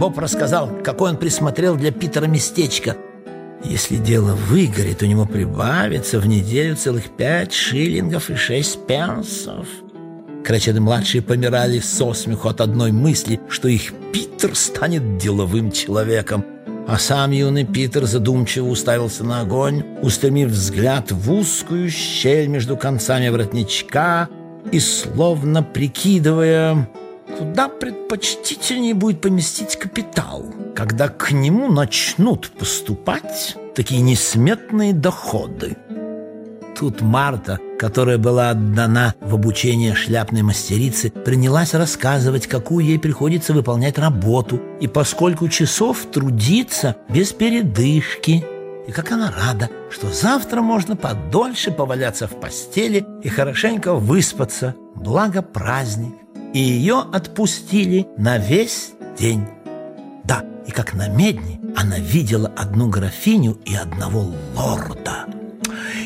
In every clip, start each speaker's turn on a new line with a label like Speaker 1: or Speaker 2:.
Speaker 1: Боб рассказал, какой он присмотрел для Питера местечко. Если дело выгорит, у него прибавится в неделю целых пять шиллингов и шесть пенсов. Крачеды-младшие помирали со смеху от одной мысли, что их Питер станет деловым человеком. А сам юный Питер задумчиво уставился на огонь, устремив взгляд в узкую щель между концами воротничка и словно прикидывая, куда предпочтительнее будет поместить капитал, когда к нему начнут поступать такие несметные доходы. Тут Марта, которая была отдана в обучение шляпной мастерицы, принялась рассказывать, какую ей приходится выполнять работу и поскольку часов трудиться без передышки. И как она рада, что завтра можно подольше поваляться в постели и хорошенько выспаться, благо праздник. И ее отпустили на весь день. Да, и как на медне она видела одну графиню и одного лорда –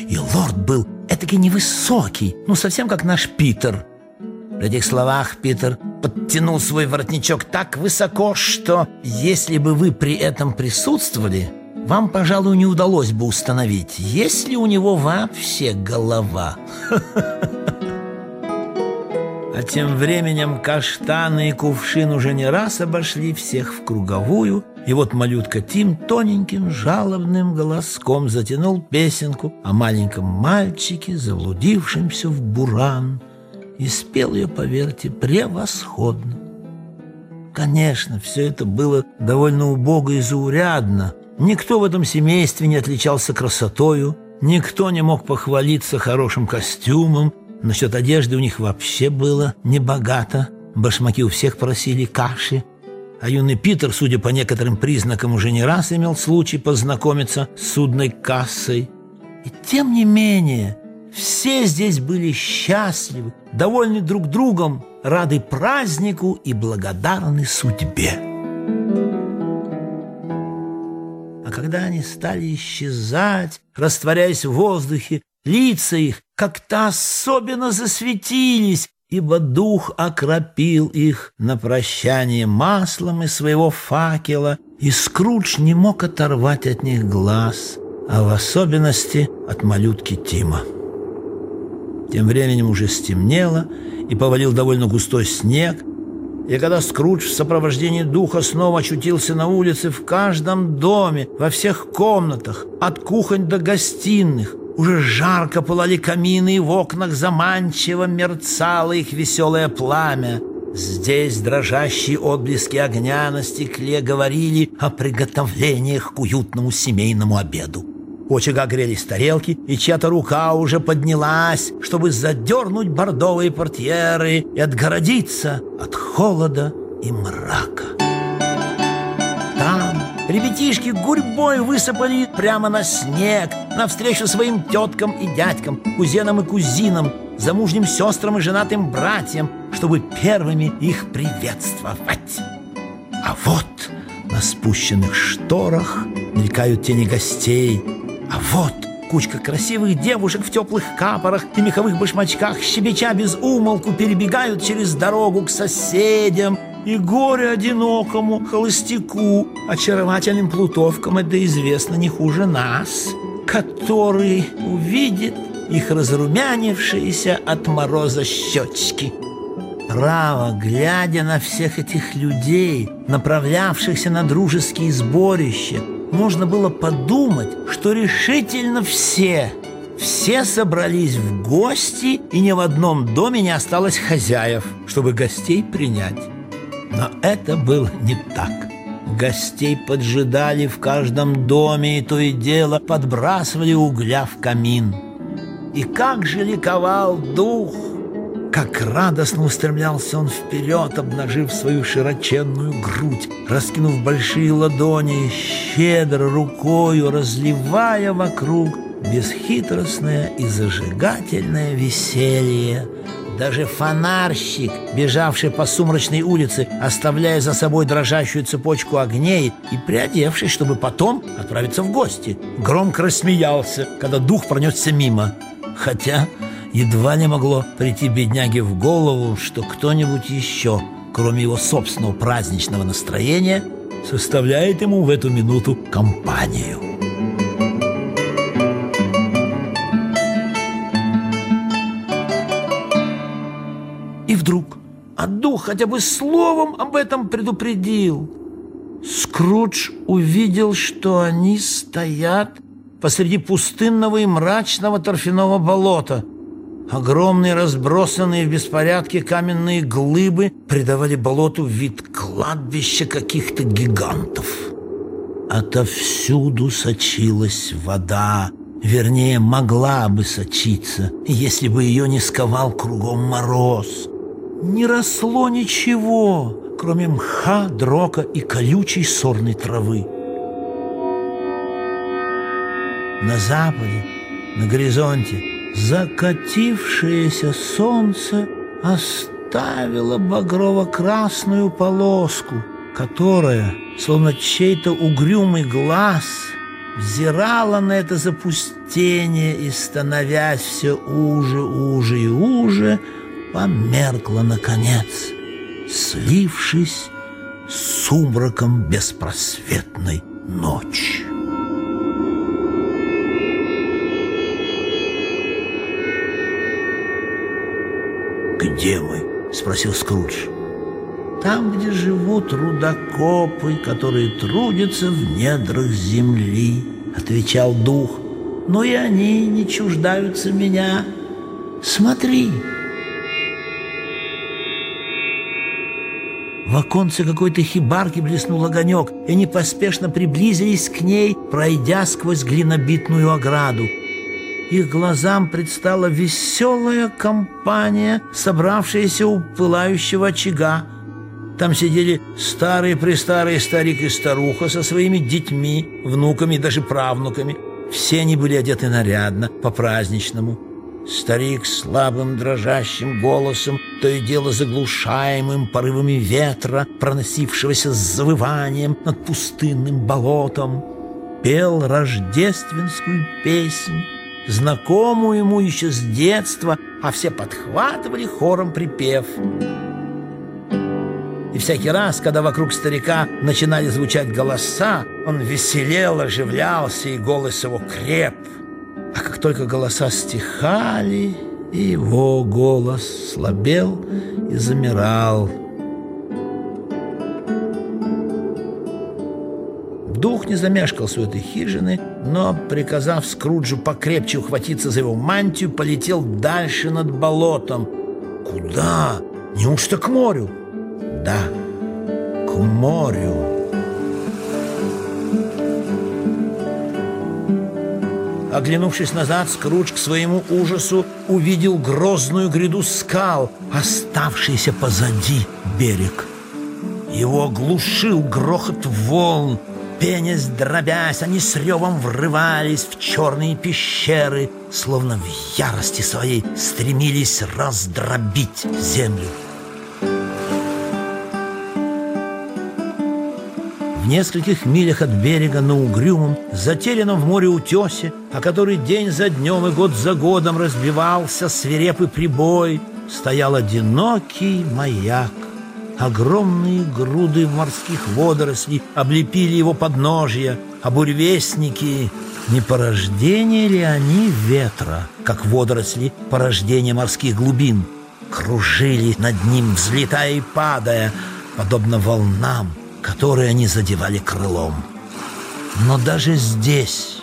Speaker 1: и лорд был этакий невысокий, ну совсем как наш Питер. При этих словах Питер подтянул свой воротничок так высоко, что если бы вы при этом присутствовали, вам, пожалуй, не удалось бы установить, есть ли у него вообще голова. А тем временем каштаны и кувшин уже не раз обошли всех в круговую, и вот малютка Тим тоненьким жалобным голоском затянул песенку о маленьком мальчике, заблудившемся в буран, и спел ее, поверьте, превосходно. Конечно, все это было довольно убого и заурядно. Никто в этом семействе не отличался красотою, никто не мог похвалиться хорошим костюмом, Насчет одежды у них вообще было небогато. Башмаки у всех просили каши. А юный Питер, судя по некоторым признакам, уже не раз имел случай познакомиться с судной кассой. И тем не менее, все здесь были счастливы, довольны друг другом, рады празднику и благодарны судьбе. А когда они стали исчезать, растворяясь в воздухе, Лица их как-то особенно засветились, ибо дух окропил их на прощание маслом из своего факела, и Скрудж не мог оторвать от них глаз, а в особенности от малютки Тима. Тем временем уже стемнело, и повалил довольно густой снег, и когда Скрудж в сопровождении духа снова очутился на улице, в каждом доме, во всех комнатах, от кухонь до гостиных, уже жарко пылали камины, и в окнах заманчиво мерцало их веселое пламя. Здесь дрожащие отблески огня на стекле говорили о приготовлениях к уютному семейному обеду. У очага грелись тарелки, и чья-то рука уже поднялась, чтобы задернуть бордовые портьеры и отгородиться от холода и мрака. Ребятишки гурьбой высыпали прямо на снег, навстречу своим теткам и дядькам, кузенам и кузинам, замужним сестрам и женатым братьям, чтобы первыми их приветствовать. А вот на спущенных шторах мелькают тени гостей, а вот кучка красивых девушек в теплых капорах и меховых башмачках, щебеча без умолку, перебегают через дорогу к соседям, и горе одинокому холостяку, очаровательным плутовкам это известно не хуже нас, который увидит их разрумянившиеся от мороза щечки. Право, глядя на всех этих людей, направлявшихся на дружеские сборища, можно было подумать, что решительно все, все собрались в гости, и ни в одном доме не осталось хозяев, чтобы гостей принять. Но это было не так. Гостей поджидали в каждом доме и то и дело подбрасывали угля в камин. И как же ликовал дух! Как радостно устремлялся он вперед, обнажив свою широченную грудь, раскинув большие ладони, щедро рукою разливая вокруг бесхитростное и зажигательное веселье, даже фонарщик, бежавший по сумрачной улице, оставляя за собой дрожащую цепочку огней и приодевшись, чтобы потом отправиться в гости, громко рассмеялся, когда дух пронесся мимо. Хотя едва не могло прийти бедняге в голову, что кто-нибудь еще, кроме его собственного праздничного настроения, составляет ему в эту минуту компанию. Вдруг а дух хотя бы словом об этом предупредил. Скрудж увидел, что они стоят посреди пустынного и мрачного торфяного болота. Огромные разбросанные в беспорядке каменные глыбы придавали болоту вид кладбища каких-то гигантов. Отовсюду сочилась вода, вернее, могла бы сочиться, если бы ее не сковал кругом мороз. Не росло ничего, кроме мха, дрока и колючей сорной травы. На западе, на горизонте, закатившееся солнце оставило багрово-красную полоску, которая, словно чей-то угрюмый глаз, взирала на это запустение и, становясь все уже, уже и уже, померкла наконец, слившись с сумраком беспросветной ночи. «Где мы?» — спросил Скрудж. «Там, где живут рудокопы, которые трудятся в недрах земли», — отвечал дух. «Но и они не чуждаются меня. Смотри!» В оконце какой-то хибарки блеснул огонек, и они поспешно приблизились к ней, пройдя сквозь глинобитную ограду. Их глазам предстала веселая компания, собравшаяся у пылающего очага. Там сидели старые-престарые старик и старуха со своими детьми, внуками и даже правнуками. Все они были одеты нарядно, по-праздничному. Старик слабым дрожащим голосом, то и дело заглушаемым порывами ветра, проносившегося с завыванием над пустынным болотом, пел рождественскую песнь, знакомую ему еще с детства, а все подхватывали хором припев. И всякий раз, когда вокруг старика начинали звучать голоса, он веселел, оживлялся, и голос его креп – а как только голоса стихали, и его голос слабел и замирал. Дух не замешкался у этой хижины, но, приказав Скруджу покрепче ухватиться за его мантию, полетел дальше над болотом. Куда? Неужто к морю? Да, к морю. Оглянувшись назад, Скрудж к своему ужасу увидел грозную гряду скал, оставшийся позади берег. Его оглушил грохот волн, Пенясь, дробясь, они с ревом врывались в черные пещеры, словно в ярости своей стремились раздробить землю. В нескольких милях от берега на угрюмом, затерянном в море утесе, а который день за днем и год за годом разбивался свирепый прибой, стоял одинокий маяк. Огромные груды морских водорослей облепили его подножья, а буревестники не порождение ли они ветра, как водоросли порождение морских глубин, кружили над ним, взлетая и падая, подобно волнам, которые они задевали крылом. Но даже здесь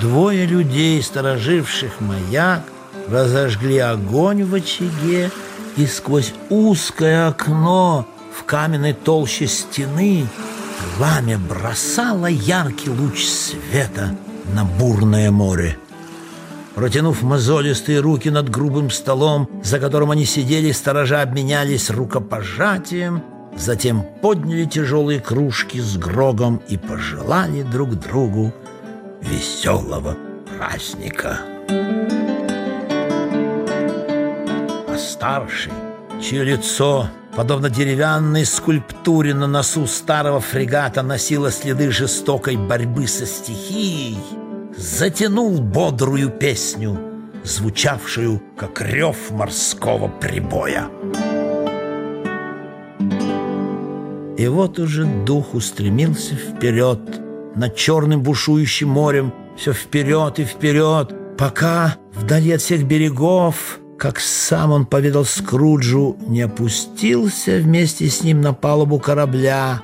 Speaker 1: двое людей, стороживших маяк, разожгли огонь в очаге, и сквозь узкое окно в каменной толще стены пламя бросало яркий луч света на бурное море. Протянув мозолистые руки над грубым столом, за которым они сидели, сторожа обменялись рукопожатием – Затем подняли тяжелые кружки с грогом и пожелали друг другу веселого праздника. А старший, чье лицо, подобно деревянной скульптуре на носу старого фрегата, носило следы жестокой борьбы со стихией, затянул бодрую песню, звучавшую, как рев морского прибоя. И вот уже дух устремился вперед, над черным бушующим морем, все вперед и вперед, пока вдали от всех берегов, как сам он поведал Скруджу, не опустился вместе с ним на палубу корабля.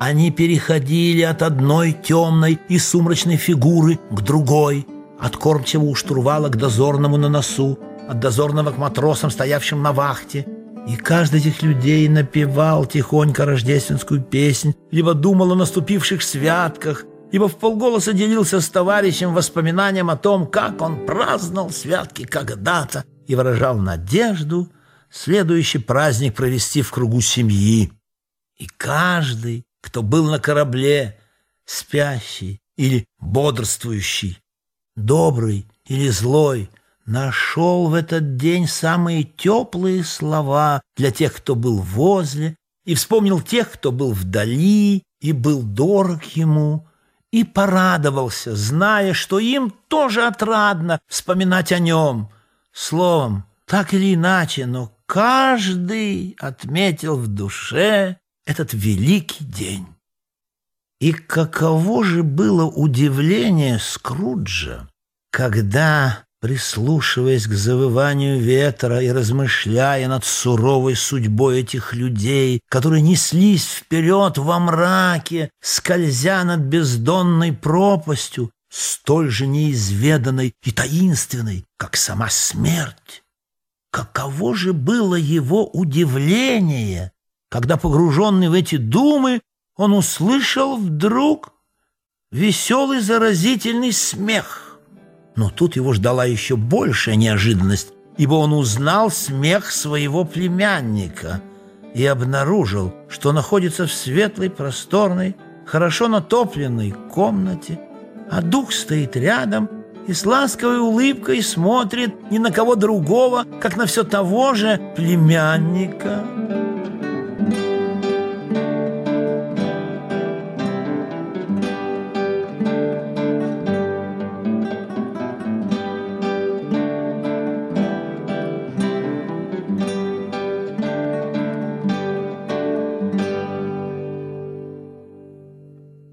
Speaker 1: Они переходили от одной темной и сумрачной фигуры к другой, от кормчего у штурвала к дозорному на носу, от дозорного к матросам, стоявшим на вахте. И каждый этих людей напевал тихонько рождественскую песнь, либо думал о наступивших святках, ибо в полголоса делился с товарищем воспоминанием о том, как он праздновал святки когда-то и выражал надежду следующий праздник провести в кругу семьи. И каждый, кто был на корабле, спящий или бодрствующий, добрый или злой, нашел в этот день самые теплые слова для тех, кто был возле, и вспомнил тех, кто был вдали и был дорог ему, и порадовался, зная, что им тоже отрадно вспоминать о нем. Словом, так или иначе, но каждый отметил в душе этот великий день. И каково же было удивление Скруджа, когда, прислушиваясь к завыванию ветра и размышляя над суровой судьбой этих людей, которые неслись вперед во мраке, скользя над бездонной пропастью, столь же неизведанной и таинственной, как сама смерть. Каково же было его удивление, когда, погруженный в эти думы, он услышал вдруг веселый заразительный смех. Но тут его ждала еще большая неожиданность, ибо он узнал смех своего племянника и обнаружил, что находится в светлой, просторной, хорошо натопленной комнате, а дух стоит рядом и с ласковой улыбкой смотрит ни на кого другого, как на все того же племянника.